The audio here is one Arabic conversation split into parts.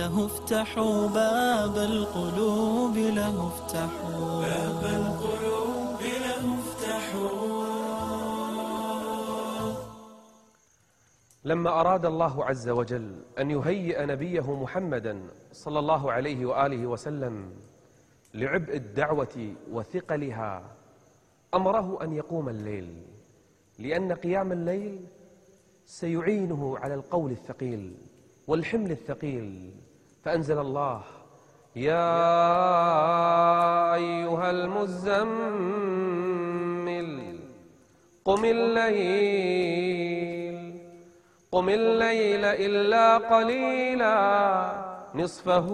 له افتحوا باب القلوب له افتحوا باب القلوب له افتحوا لما أراد الله عز وجل أن يهيئ نبيه محمدا صلى الله عليه وآله وسلم لعبء الدعوة وثقلها أمره أن يقوم الليل لأن قيام الليل سيعينه على القول الثقيل والحمل الثقيل. فأنزل الله. يا أيها المزمل قم الليل. قم الليل إلا قليلا نصفه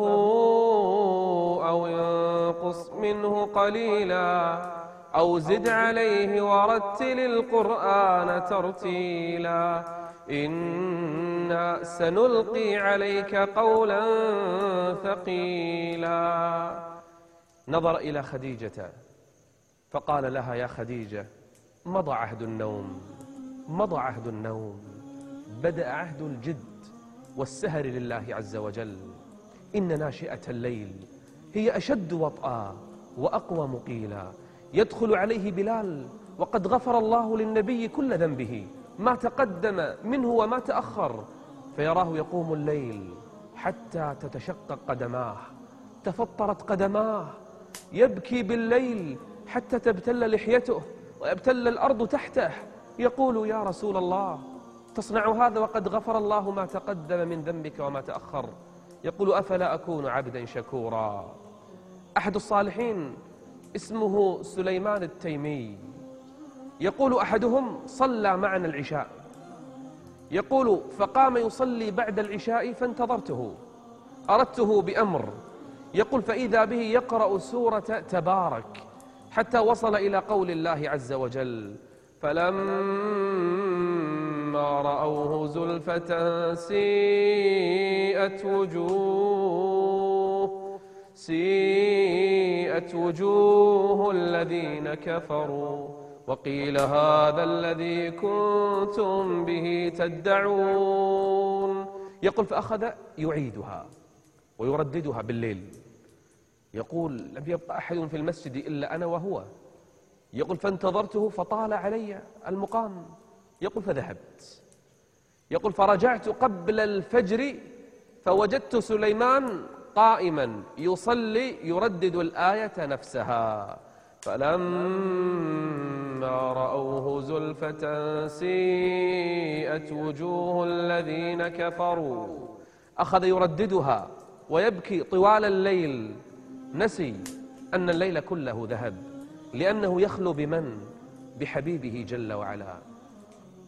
أو ينقص منه قليلا. أو زد عليه ورتل القرآن ترتيلا. إنا سنلقي عليك قولا ثقيلا. نظر إلى خديجة فقال لها يا خديجة مضى عهد النوم مضى عهد النوم بدأ عهد الجد والسهر لله عز وجل. إن ناشئة الليل هي أشد وطئا وأقوى مقيلا. يدخل عليه بلال وقد غفر الله للنبي كل ذنبه. ما تقدم منه وما تأخر. فيراه يقوم الليل حتى تتشقق قدماه. تفطرت قدماه. يبكي بالليل حتى تبتل لحيته ويبتل الأرض تحته. يقول يا رسول الله تصنع هذا وقد غفر الله ما تقدم من ذنبك وما تأخر. يقول أفلا أكون عبدا شكورا. أحد الصالحين اسمه سليمان التيمي. يقول أحدهم صلى معنا العشاء. يقول فقام يصلي بعد العشاء فانتظرته. أردته بأمر. يقول فإذا به يقرأ سورة تبارك حتى وصل إلى قول الله عز وجل. فلما رأوه زلفة سيئت وجوه. سيئت وجوه الذين كفروا وقيل هذا الذي كنتم به تدعون. يقول فأخذ يعيدها ويرددها بالليل. يقول لم يبقى أحد في المسجد إلا أنا وهو. يقول فانتظرته فطال علي المقام. يقول فذهبت. يقول فرجعت قبل الفجر فوجدت سليمان قائما يصلي يردد الآية نفسها. فلما رأوه زلفة سيئت وجوه الذين كفروا أخذ يرددها ويبكي طوال الليل. نسي أن الليل كله ذهب لأنه يخلو بمن؟ بحبيبه جل وعلا.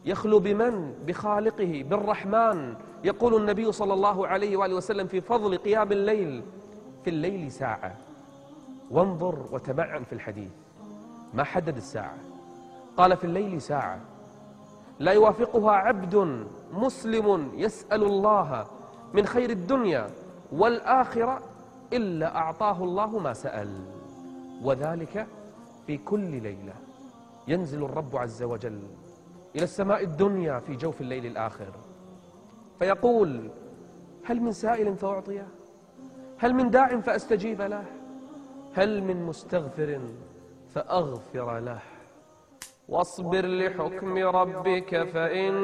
يخلو بمن؟ بخالقه بالرحمن. يقول النبي صلى الله عليه وآله وسلم في فضل قيام الليل في الليل ساعة وانظر وتمعن في الحديث ما حدد الساعة. قال في الليل ساعة. لا يوافقها عبد مسلم يسأل الله من خير الدنيا والآخرة إلا أعطاه الله ما سأل. وذلك في كل ليلة. ينزل الرب عز وجل إلى السماء الدنيا في جوف الليل الآخر. فيقول هل من سائل فأعطيه؟ هل من داع فأستجيب له؟ هل من مستغفر فأغفر له؟ واصبر لحكم ربك فإنك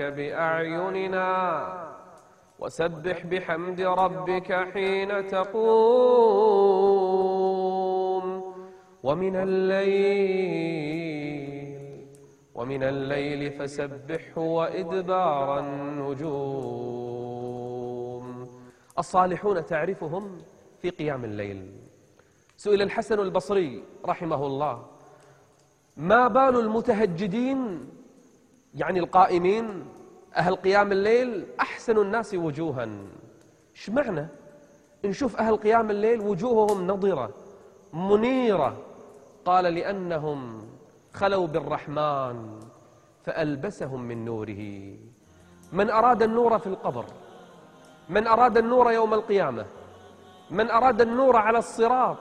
بأعيننا. وسبح بحمد ربك حين تقوم. ومن الليل ومن الليل فسبحه وإدبار النجوم. الصالحون تعرفهم في قيام الليل. سئل الحسن البصري رحمه الله ما بال المتهجدين يعني القائمين أهل قيام الليل أحسن الناس وجوها؟ إيش معنى؟ نشوف أهل قيام الليل وجوههم نضرة منيرة. قال لأنهم خلوا بالرحمن فألبسهم من نوره. من أراد النور في القبر من أراد النور يوم القيامة من أراد النور على الصراط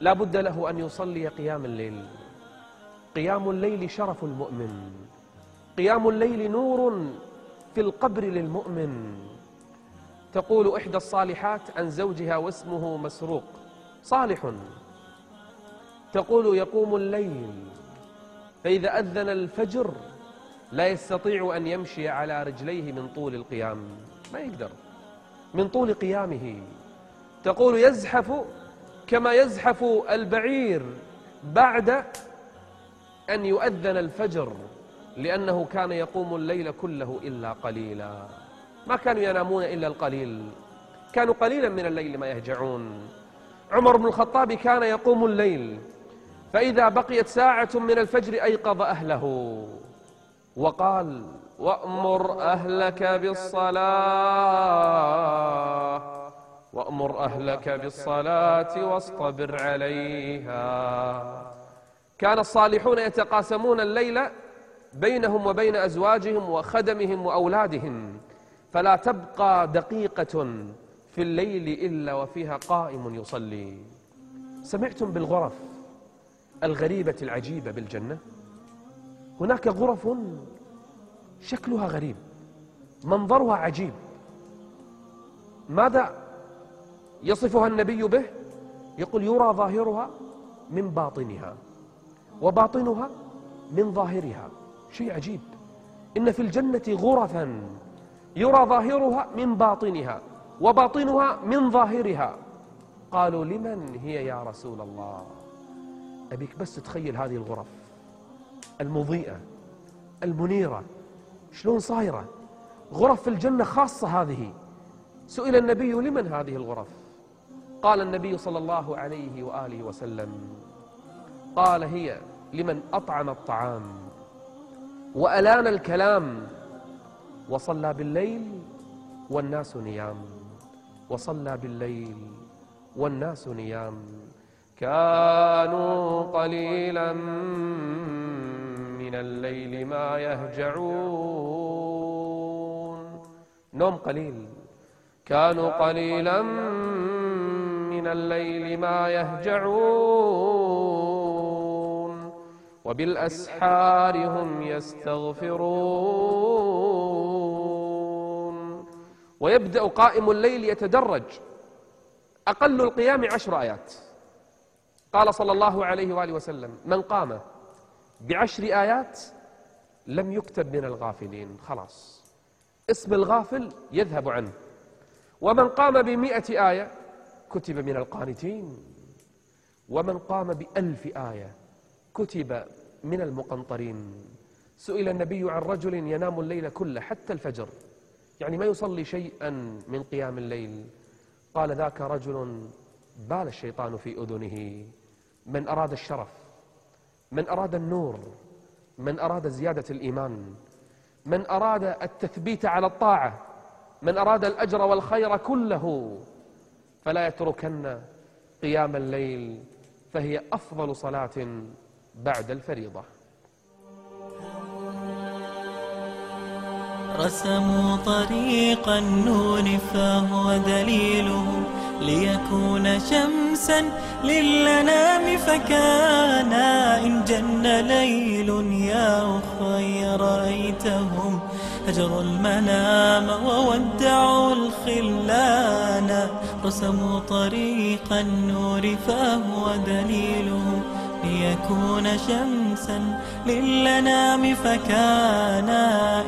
لا بد له أن يصلي قيام الليل. قيام الليل شرف المؤمن قيام الليل نور في القبر للمؤمن. تقول إحدى الصالحات عن زوجها واسمه مسروق صالح. تقول يقوم الليل فإذا أذن الفجر لا يستطيع أن يمشي على رجليه من طول القيام ما يقدر من طول قيامه. تقول يزحف كما يزحف البعير بعد أن يؤذن الفجر لأنه كان يقوم الليل كله إلا قليلا. ما كانوا ينامون إلا القليل كانوا قليلا من الليل ما يهجعون. عمر بن الخطاب كان يقوم الليل فإذا بقيت ساعة من الفجر أيقظ أهله وقال وأمر أهلك بالصلاة وأمر أهلك بالصلاة واصطبر عليها. كان الصالحون يتقاسمون الليل بينهم وبين أزواجهم وخدمهم وأولادهم فلا تبقى دقيقة في الليل إلا وفيها قائم يصلي. سمعتم بالغرف؟ الغريبة العجيبة بالجنة. هناك غرف شكلها غريب منظرها عجيب. ماذا يصفها النبي به؟ يقول يرى ظاهرها من باطنها وباطنها من ظاهرها. شيء عجيب. إن في الجنة غرفا يرى ظاهرها من باطنها وباطنها من ظاهرها. قالوا لمن هي يا رسول الله؟ أبيك بس تخيل هذه الغرف المضيئة المنيرة شلون صايرة؟ غرف في الجنة خاصة هذه. سئل النبي لمن هذه الغرف؟ قال النبي صلى الله عليه وآله وسلم قال هي لمن أطعم الطعام وألان الكلام وصلى بالليل والناس نيام. وصلى بالليل والناس نيام. كانوا قليلا من الليل ما يهجعون. نوم قليل. كانوا قليلا من الليل ما يهجعون. وبالأسحار هم يستغفرون. ويبدأ قائم الليل يتدرج. أقل القيام عشر آيات. قال صلى الله عليه وآله وسلم من قام بعشر آيات لم يكتب من الغافلين. خلاص. اسم الغافل يذهب عنه. ومن قام بمئة آية كتب من القانتين. ومن قام بألف آية كتب من المقنطرين. سئل النبي عن رجل ينام الليل كله حتى الفجر. يعني ما يصلي شيئا من قيام الليل. قال ذاك رجل بال الشيطان في أذنه. من أراد الشرف من أراد النور من أراد زيادة الإيمان من أراد التثبيت على الطاعة من أراد الأجر والخير كله فلا يتركن قيام الليل فهي أفضل صلاة بعد الفريضة. رسموا طريق النور فهو دليلهم ليكون شمسا للنام فكان إن جن ليل يا أخي رأيتهم هجروا المنام وودعوا الخلان رسموا طريق النور فهو دليلهم ليكون شمسا للنام فكان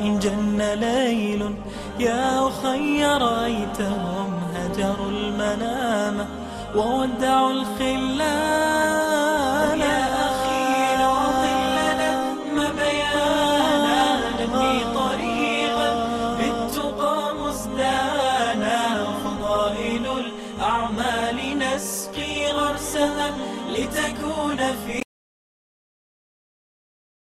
إن جن ليل يا أخي رأيتهم هجروا المنام وودعوا الخلان